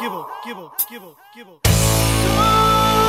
Gibble, gibble, gibble, gibble.